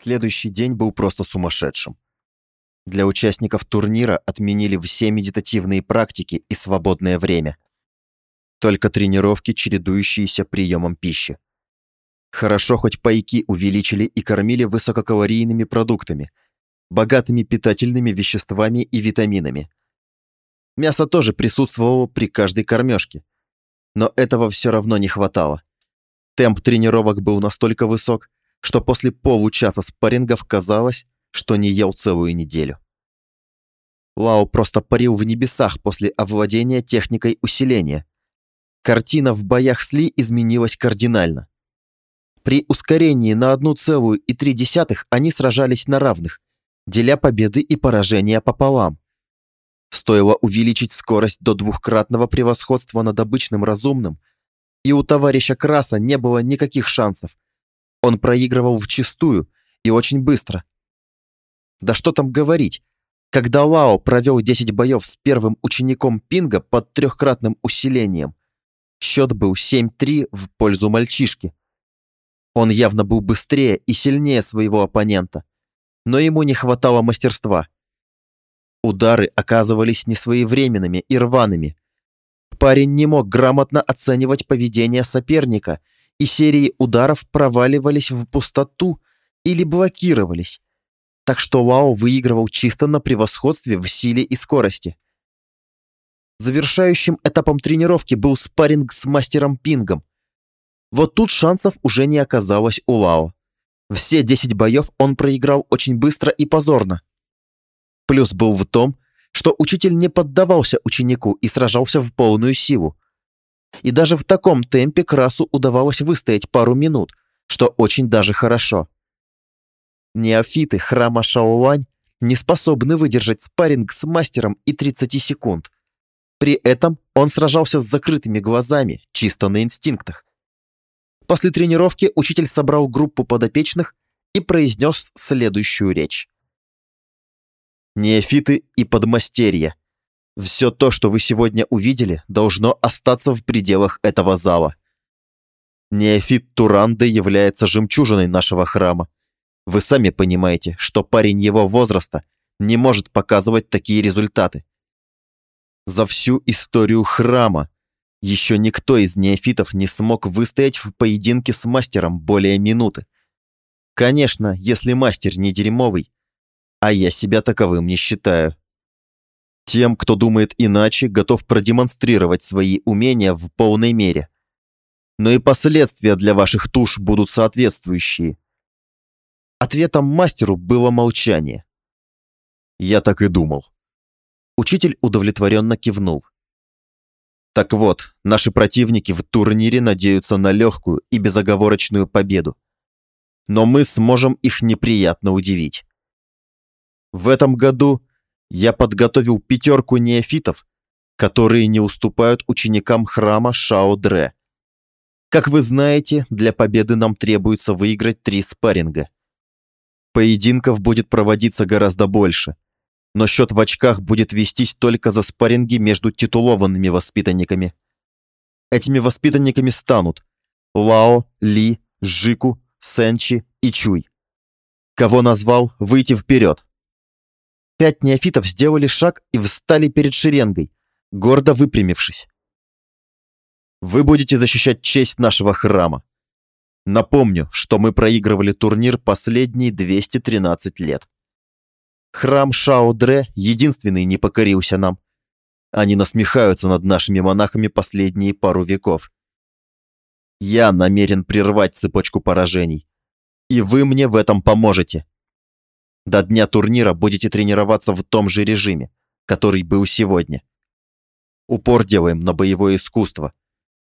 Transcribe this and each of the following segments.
Следующий день был просто сумасшедшим. Для участников турнира отменили все медитативные практики и свободное время. Только тренировки, чередующиеся приемом пищи. Хорошо, хоть пайки увеличили и кормили высококалорийными продуктами, богатыми питательными веществами и витаминами. Мясо тоже присутствовало при каждой кормежке. Но этого все равно не хватало. Темп тренировок был настолько высок, что после получаса спаррингов казалось, что не ел целую неделю. Лао просто парил в небесах после овладения техникой усиления. Картина в боях с Ли изменилась кардинально. При ускорении на 1,3 они сражались на равных, деля победы и поражения пополам. Стоило увеличить скорость до двухкратного превосходства над обычным разумным, и у товарища Краса не было никаких шансов. Он проигрывал вчистую и очень быстро. Да что там говорить, когда Лао провел 10 боев с первым учеником Пинга под трехкратным усилением, счет был 7-3 в пользу мальчишки. Он явно был быстрее и сильнее своего оппонента, но ему не хватало мастерства. Удары оказывались несвоевременными и рваными. Парень не мог грамотно оценивать поведение соперника, и серии ударов проваливались в пустоту или блокировались. Так что Лао выигрывал чисто на превосходстве в силе и скорости. Завершающим этапом тренировки был спарринг с мастером Пингом. Вот тут шансов уже не оказалось у Лао. Все 10 боев он проиграл очень быстро и позорно. Плюс был в том, что учитель не поддавался ученику и сражался в полную силу. И даже в таком темпе Красу удавалось выстоять пару минут, что очень даже хорошо. Неофиты храма Шаолань не способны выдержать спарринг с мастером и 30 секунд. При этом он сражался с закрытыми глазами, чисто на инстинктах. После тренировки учитель собрал группу подопечных и произнес следующую речь неофиты и подмастерья. Все то, что вы сегодня увидели, должно остаться в пределах этого зала. Неофит Туранды является жемчужиной нашего храма. Вы сами понимаете, что парень его возраста не может показывать такие результаты. За всю историю храма еще никто из неофитов не смог выстоять в поединке с мастером более минуты. Конечно, если мастер не дерьмовый, а я себя таковым не считаю. Тем, кто думает иначе, готов продемонстрировать свои умения в полной мере. Но и последствия для ваших туш будут соответствующие. Ответом мастеру было молчание. Я так и думал. Учитель удовлетворенно кивнул. Так вот, наши противники в турнире надеются на легкую и безоговорочную победу. Но мы сможем их неприятно удивить. В этом году я подготовил пятерку неофитов, которые не уступают ученикам храма Шао-Дре. Как вы знаете, для победы нам требуется выиграть три спарринга. Поединков будет проводиться гораздо больше, но счет в очках будет вестись только за спарринги между титулованными воспитанниками. Этими воспитанниками станут Лао, Ли, Жику, Сенчи и Чуй. Кого назвал, выйти вперед. Пять неофитов сделали шаг и встали перед шеренгой, гордо выпрямившись. Вы будете защищать честь нашего храма. Напомню, что мы проигрывали турнир последние 213 лет. Храм Шао-Дре единственный не покорился нам. Они насмехаются над нашими монахами последние пару веков. Я намерен прервать цепочку поражений. И вы мне в этом поможете. До дня турнира будете тренироваться в том же режиме, который был сегодня. Упор делаем на боевое искусство,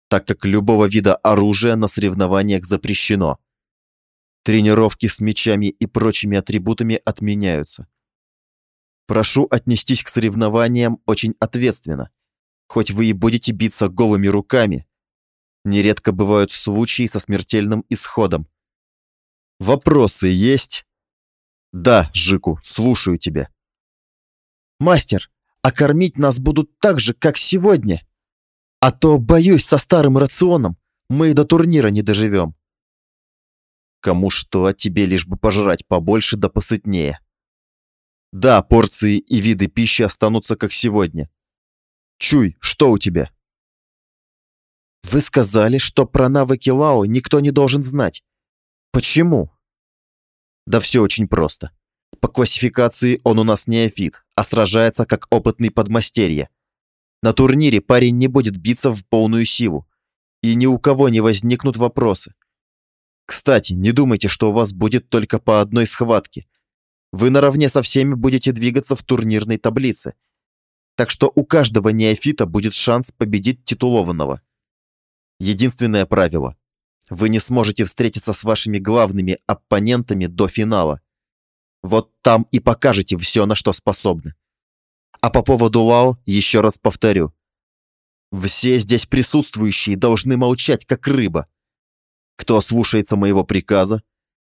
так как любого вида оружия на соревнованиях запрещено. Тренировки с мечами и прочими атрибутами отменяются. Прошу отнестись к соревнованиям очень ответственно. Хоть вы и будете биться голыми руками, нередко бывают случаи со смертельным исходом. Вопросы есть? Да, Жику, слушаю тебя. Мастер, а кормить нас будут так же, как сегодня? А то, боюсь, со старым рационом мы и до турнира не доживем. Кому что, а тебе лишь бы пожрать побольше да посытнее. Да, порции и виды пищи останутся как сегодня. Чуй, что у тебя? Вы сказали, что про навыки Лао никто не должен знать. Почему? Да все очень просто. По классификации он у нас неофит, а сражается как опытный подмастерье. На турнире парень не будет биться в полную силу, и ни у кого не возникнут вопросы. Кстати, не думайте, что у вас будет только по одной схватке. Вы наравне со всеми будете двигаться в турнирной таблице. Так что у каждого неофита будет шанс победить титулованного. Единственное правило. Вы не сможете встретиться с вашими главными оппонентами до финала. Вот там и покажете все, на что способны. А по поводу Лао еще раз повторю. Все здесь присутствующие должны молчать, как рыба. Кто слушается моего приказа,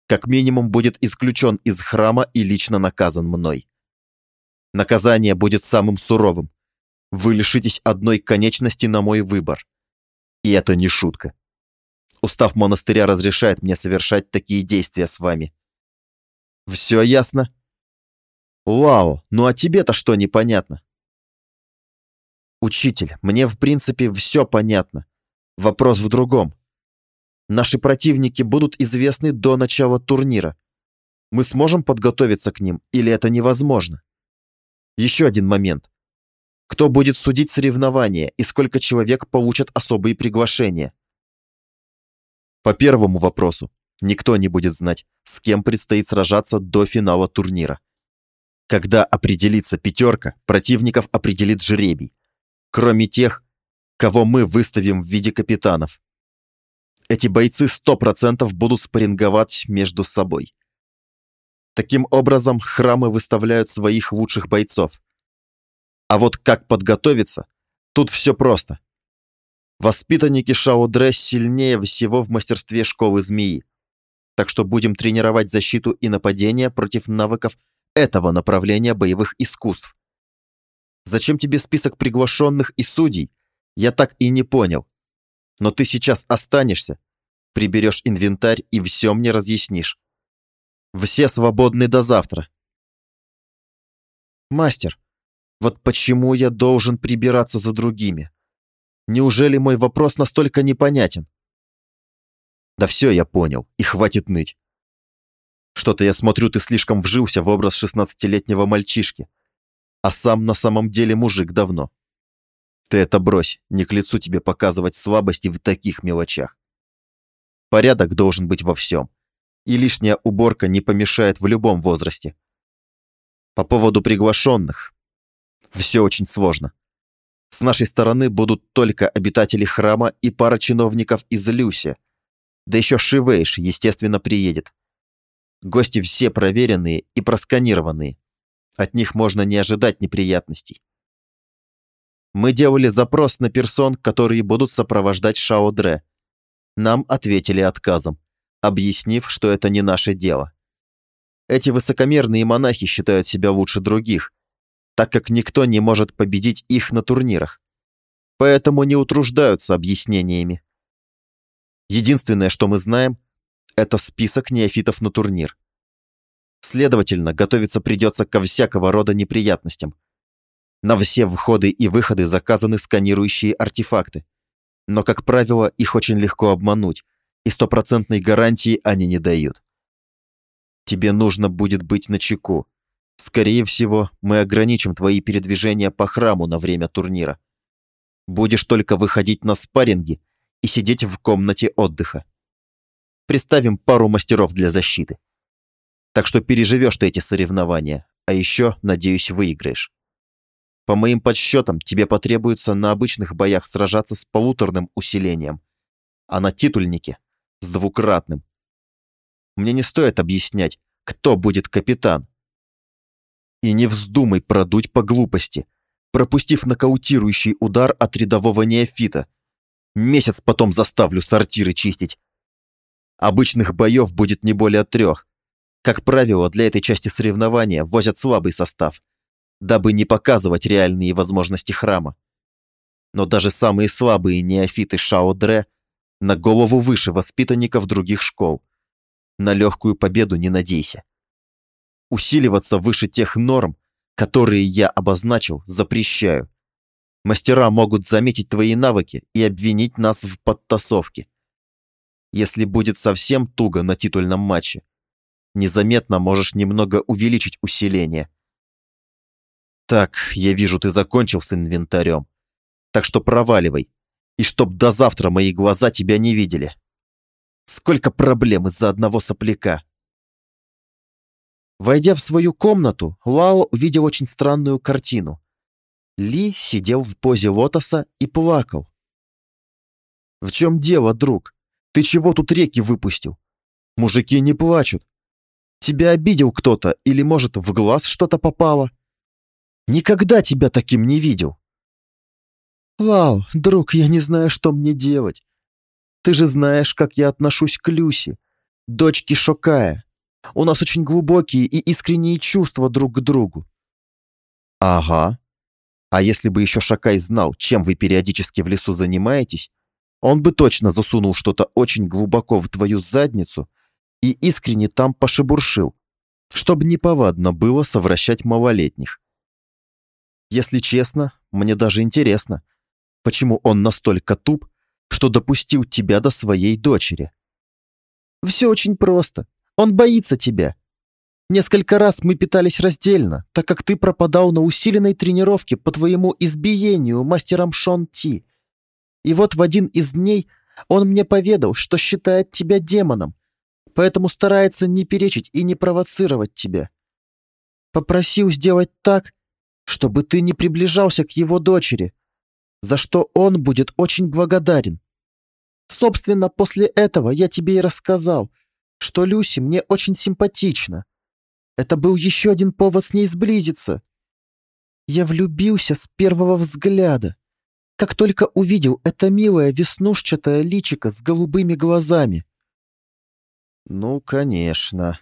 как минимум будет исключен из храма и лично наказан мной. Наказание будет самым суровым. Вы лишитесь одной конечности на мой выбор. И это не шутка. Устав монастыря разрешает мне совершать такие действия с вами. Все ясно? Лао, ну а тебе-то что непонятно? Учитель, мне в принципе все понятно. Вопрос в другом. Наши противники будут известны до начала турнира. Мы сможем подготовиться к ним, или это невозможно? Еще один момент. Кто будет судить соревнования и сколько человек получат особые приглашения? По первому вопросу, никто не будет знать, с кем предстоит сражаться до финала турнира. Когда определится пятерка, противников определит жребий, кроме тех, кого мы выставим в виде капитанов. Эти бойцы 100% будут спарринговать между собой. Таким образом, храмы выставляют своих лучших бойцов. А вот как подготовиться, тут все просто. Воспитанники Шао-Дре сильнее всего в мастерстве школы змеи. Так что будем тренировать защиту и нападение против навыков этого направления боевых искусств. Зачем тебе список приглашенных и судей? Я так и не понял. Но ты сейчас останешься, приберешь инвентарь и все мне разъяснишь. Все свободны до завтра. Мастер, вот почему я должен прибираться за другими? Неужели мой вопрос настолько непонятен? Да все я понял, и хватит ныть. Что-то я смотрю, ты слишком вжился в образ шестнадцатилетнего мальчишки, а сам на самом деле мужик давно. Ты это брось, не к лицу тебе показывать слабости в таких мелочах. Порядок должен быть во всем, и лишняя уборка не помешает в любом возрасте. По поводу приглашенных. Все очень сложно. С нашей стороны будут только обитатели храма и пара чиновников из Люси. Да еще Шивейш, естественно, приедет. Гости все проверенные и просканированные. От них можно не ожидать неприятностей. Мы делали запрос на персон, которые будут сопровождать Шао Дре. Нам ответили отказом, объяснив, что это не наше дело. Эти высокомерные монахи считают себя лучше других, так как никто не может победить их на турнирах. Поэтому не утруждаются объяснениями. Единственное, что мы знаем, это список неофитов на турнир. Следовательно, готовиться придется ко всякого рода неприятностям. На все входы и выходы заказаны сканирующие артефакты. Но, как правило, их очень легко обмануть, и стопроцентной гарантии они не дают. Тебе нужно будет быть начеку, Скорее всего, мы ограничим твои передвижения по храму на время турнира. Будешь только выходить на спарринги и сидеть в комнате отдыха. Приставим пару мастеров для защиты. Так что переживешь ты эти соревнования, а еще, надеюсь, выиграешь. По моим подсчетам, тебе потребуется на обычных боях сражаться с полуторным усилением, а на титульнике – с двукратным. Мне не стоит объяснять, кто будет капитан, и не вздумай продуть по глупости, пропустив нокаутирующий удар от рядового неофита. Месяц потом заставлю сортиры чистить. Обычных боев будет не более трех. Как правило, для этой части соревнования возят слабый состав, дабы не показывать реальные возможности храма. Но даже самые слабые неофиты Шао Дре на голову выше воспитанников других школ. На легкую победу не надейся. Усиливаться выше тех норм, которые я обозначил, запрещаю. Мастера могут заметить твои навыки и обвинить нас в подтасовке. Если будет совсем туго на титульном матче, незаметно можешь немного увеличить усиление. Так, я вижу, ты закончил с инвентарем. Так что проваливай. И чтоб до завтра мои глаза тебя не видели. Сколько проблем из-за одного сопляка. Войдя в свою комнату, Лао увидел очень странную картину. Ли сидел в позе лотоса и плакал. «В чем дело, друг? Ты чего тут реки выпустил? Мужики не плачут. Тебя обидел кто-то или, может, в глаз что-то попало? Никогда тебя таким не видел». «Лао, друг, я не знаю, что мне делать. Ты же знаешь, как я отношусь к Люси, дочке Шокая. У нас очень глубокие и искренние чувства друг к другу». «Ага. А если бы еще Шакай знал, чем вы периодически в лесу занимаетесь, он бы точно засунул что-то очень глубоко в твою задницу и искренне там пошебуршил, чтобы неповадно было совращать малолетних. Если честно, мне даже интересно, почему он настолько туп, что допустил тебя до своей дочери. Все очень просто. Он боится тебя. Несколько раз мы питались раздельно, так как ты пропадал на усиленной тренировке по твоему избиению мастером Шон Ти. И вот в один из дней он мне поведал, что считает тебя демоном, поэтому старается не перечить и не провоцировать тебя. Попросил сделать так, чтобы ты не приближался к его дочери, за что он будет очень благодарен. Собственно, после этого я тебе и рассказал, что Люси мне очень симпатична. Это был еще один повод с ней сблизиться. Я влюбился с первого взгляда как только увидел это милое веснушчатое личико с голубыми глазами. Ну, конечно.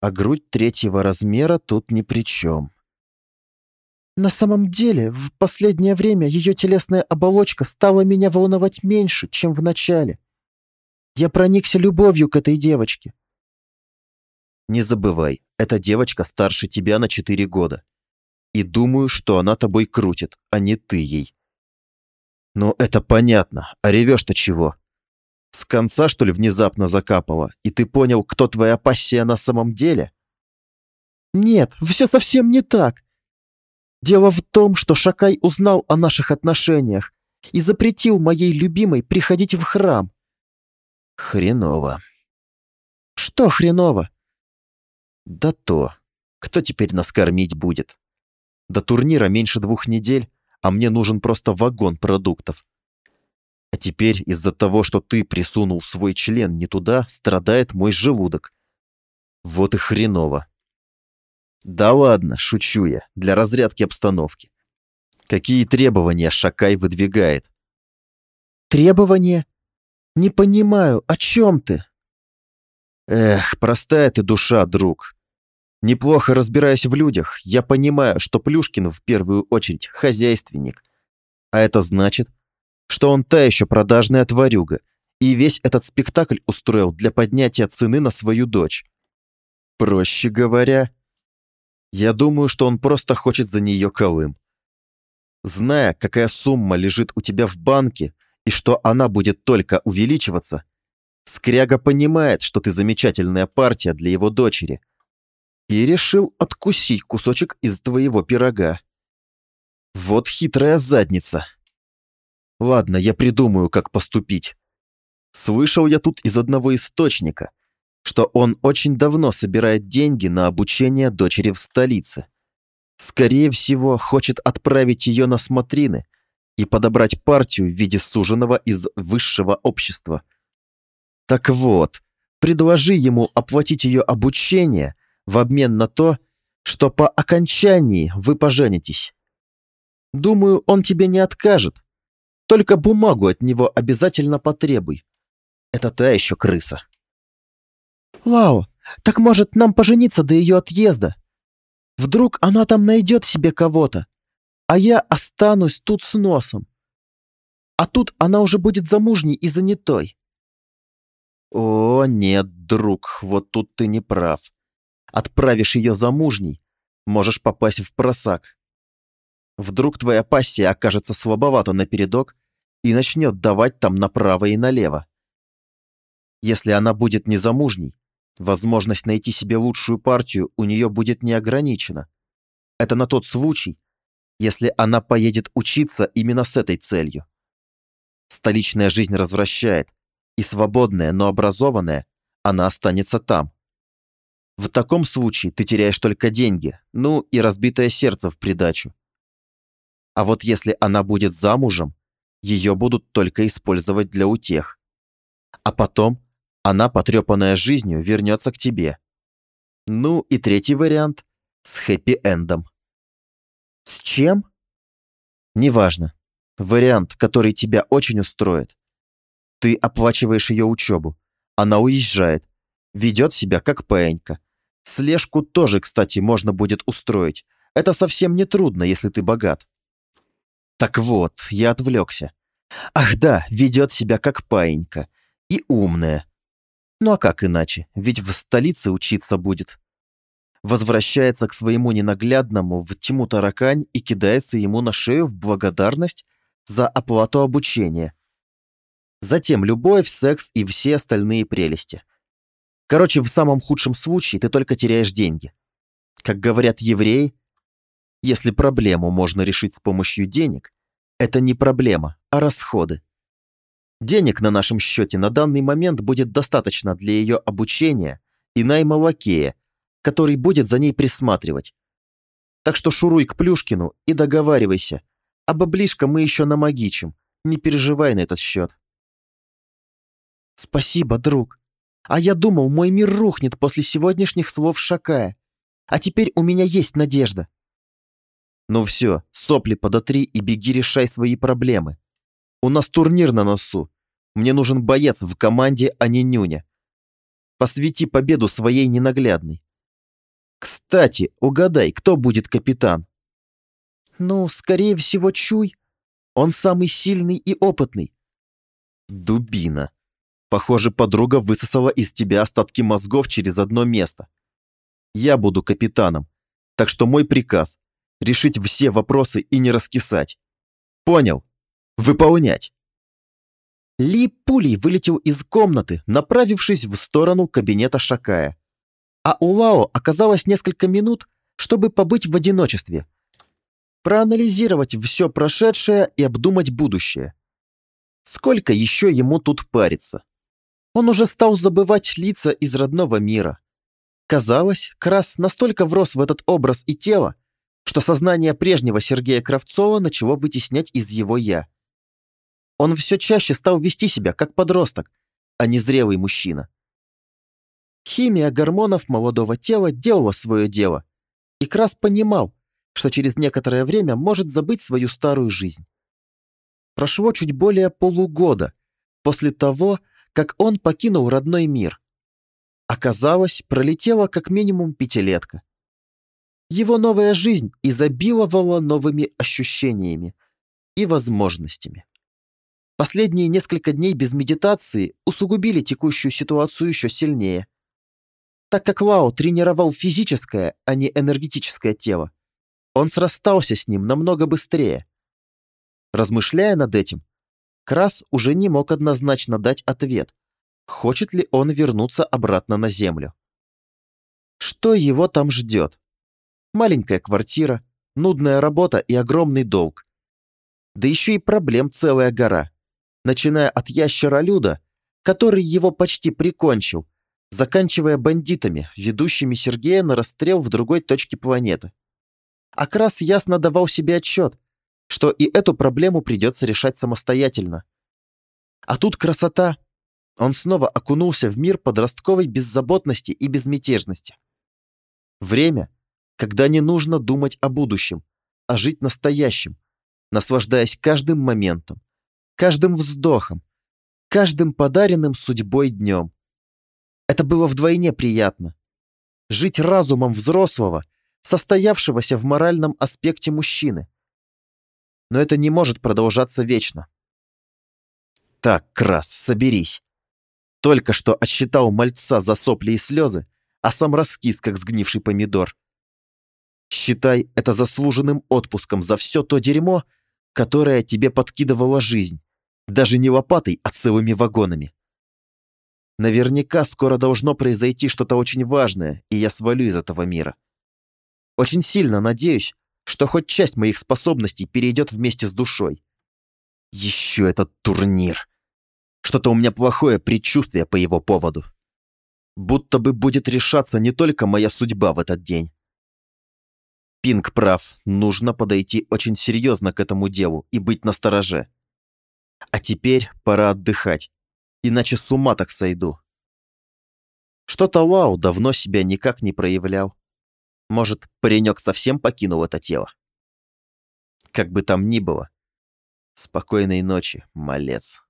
А грудь третьего размера тут ни при чем. На самом деле, в последнее время ее телесная оболочка стала меня волновать меньше, чем в начале. Я проникся любовью к этой девочке. Не забывай, эта девочка старше тебя на четыре года. И думаю, что она тобой крутит, а не ты ей. «Ну, это понятно. А ревешь-то чего? С конца, что ли, внезапно закапало, и ты понял, кто твоя пассия на самом деле?» «Нет, все совсем не так. Дело в том, что Шакай узнал о наших отношениях и запретил моей любимой приходить в храм». «Хреново». «Что хреново?» «Да то. Кто теперь нас кормить будет? До турнира меньше двух недель, а мне нужен просто вагон продуктов. А теперь из-за того, что ты присунул свой член не туда, страдает мой желудок. Вот и хреново. Да ладно, шучу я, для разрядки обстановки. Какие требования Шакай выдвигает? Требования? Не понимаю, о чем ты? Эх, простая ты душа, друг. Неплохо разбираясь в людях, я понимаю, что Плюшкин в первую очередь хозяйственник. А это значит, что он та еще продажная тварюга, и весь этот спектакль устроил для поднятия цены на свою дочь. Проще говоря, я думаю, что он просто хочет за нее колым. Зная, какая сумма лежит у тебя в банке и что она будет только увеличиваться, Скряга понимает, что ты замечательная партия для его дочери – и решил откусить кусочек из твоего пирога. Вот хитрая задница. Ладно, я придумаю, как поступить. Слышал я тут из одного источника, что он очень давно собирает деньги на обучение дочери в столице. Скорее всего, хочет отправить ее на смотрины и подобрать партию в виде суженого из высшего общества. Так вот, предложи ему оплатить ее обучение – в обмен на то, что по окончании вы поженитесь. Думаю, он тебе не откажет. Только бумагу от него обязательно потребуй. Это та еще крыса. Лао, так может нам пожениться до ее отъезда? Вдруг она там найдет себе кого-то, а я останусь тут с носом. А тут она уже будет замужней и занятой. О, нет, друг, вот тут ты не прав. Отправишь ее замужней, можешь попасть в просак. Вдруг твоя пассия окажется слабовата напередок и начнет давать там направо и налево. Если она будет незамужней, возможность найти себе лучшую партию у нее будет не ограничена. Это на тот случай, если она поедет учиться именно с этой целью. Столичная жизнь развращает, и свободная, но образованная, она останется там. В таком случае ты теряешь только деньги, ну и разбитое сердце в придачу. А вот если она будет замужем, ее будут только использовать для утех. А потом она, потрепанная жизнью, вернется к тебе. Ну и третий вариант с хэппи-эндом. С чем? Неважно. Вариант, который тебя очень устроит. Ты оплачиваешь ее учебу. Она уезжает. Ведет себя как паенька. Слежку тоже, кстати, можно будет устроить. Это совсем не трудно, если ты богат. Так вот, я отвлекся. Ах да, ведет себя как паинька. И умная. Ну а как иначе? Ведь в столице учиться будет. Возвращается к своему ненаглядному в тьму таракань и кидается ему на шею в благодарность за оплату обучения. Затем любовь, секс и все остальные прелести. Короче, в самом худшем случае ты только теряешь деньги. Как говорят евреи, если проблему можно решить с помощью денег, это не проблема, а расходы. Денег на нашем счете на данный момент будет достаточно для ее обучения и найма лакея, который будет за ней присматривать. Так что шуруй к Плюшкину и договаривайся. А баблишко мы еще намагичим. Не переживай на этот счет. Спасибо, друг. А я думал, мой мир рухнет после сегодняшних слов Шакая. А теперь у меня есть надежда. Ну все, сопли подотри и беги решай свои проблемы. У нас турнир на носу. Мне нужен боец в команде, а не нюня. Посвяти победу своей ненаглядной. Кстати, угадай, кто будет капитан? Ну, скорее всего, Чуй. Он самый сильный и опытный. Дубина. Похоже, подруга высосала из тебя остатки мозгов через одно место. Я буду капитаном, так что мой приказ решить все вопросы и не раскисать. Понял? Выполнять. Ли пулей вылетел из комнаты, направившись в сторону кабинета Шакая. А у Лао оказалось несколько минут, чтобы побыть в одиночестве, проанализировать все прошедшее и обдумать будущее. Сколько еще ему тут париться? Он уже стал забывать лица из родного мира. Казалось, Крас настолько врос в этот образ и тело, что сознание прежнего Сергея Кравцова начало вытеснять из его «я». Он все чаще стал вести себя как подросток, а не зрелый мужчина. Химия гормонов молодого тела делала свое дело, и Крас понимал, что через некоторое время может забыть свою старую жизнь. Прошло чуть более полугода после того, как он покинул родной мир. Оказалось, пролетела как минимум пятилетка. Его новая жизнь изобиловала новыми ощущениями и возможностями. Последние несколько дней без медитации усугубили текущую ситуацию еще сильнее. Так как Лао тренировал физическое, а не энергетическое тело, он срастался с ним намного быстрее. Размышляя над этим, Крас уже не мог однозначно дать ответ, хочет ли он вернуться обратно на Землю. Что его там ждет? Маленькая квартира, нудная работа и огромный долг. Да еще и проблем целая гора. Начиная от ящера-люда, который его почти прикончил, заканчивая бандитами, ведущими Сергея на расстрел в другой точке планеты. Акрас ясно давал себе отчет, что и эту проблему придется решать самостоятельно. А тут красота. Он снова окунулся в мир подростковой беззаботности и безмятежности. Время, когда не нужно думать о будущем, а жить настоящим, наслаждаясь каждым моментом, каждым вздохом, каждым подаренным судьбой днем. Это было вдвойне приятно. Жить разумом взрослого, состоявшегося в моральном аспекте мужчины. Но это не может продолжаться вечно. Так, Крас, соберись. Только что отсчитал мальца за сопли и слезы, а сам раскис, как сгнивший помидор. Считай это заслуженным отпуском за все то дерьмо, которое тебе подкидывала жизнь, даже не лопатой, а целыми вагонами. Наверняка скоро должно произойти что-то очень важное, и я свалю из этого мира. Очень сильно надеюсь, что хоть часть моих способностей перейдет вместе с душой. Еще этот турнир. Что-то у меня плохое предчувствие по его поводу. Будто бы будет решаться не только моя судьба в этот день. Пинг прав, нужно подойти очень серьезно к этому делу и быть настороже. А теперь пора отдыхать, иначе с ума так сойду. Что-то Лау давно себя никак не проявлял. Может, паренек совсем покинул это тело? Как бы там ни было. Спокойной ночи, малец.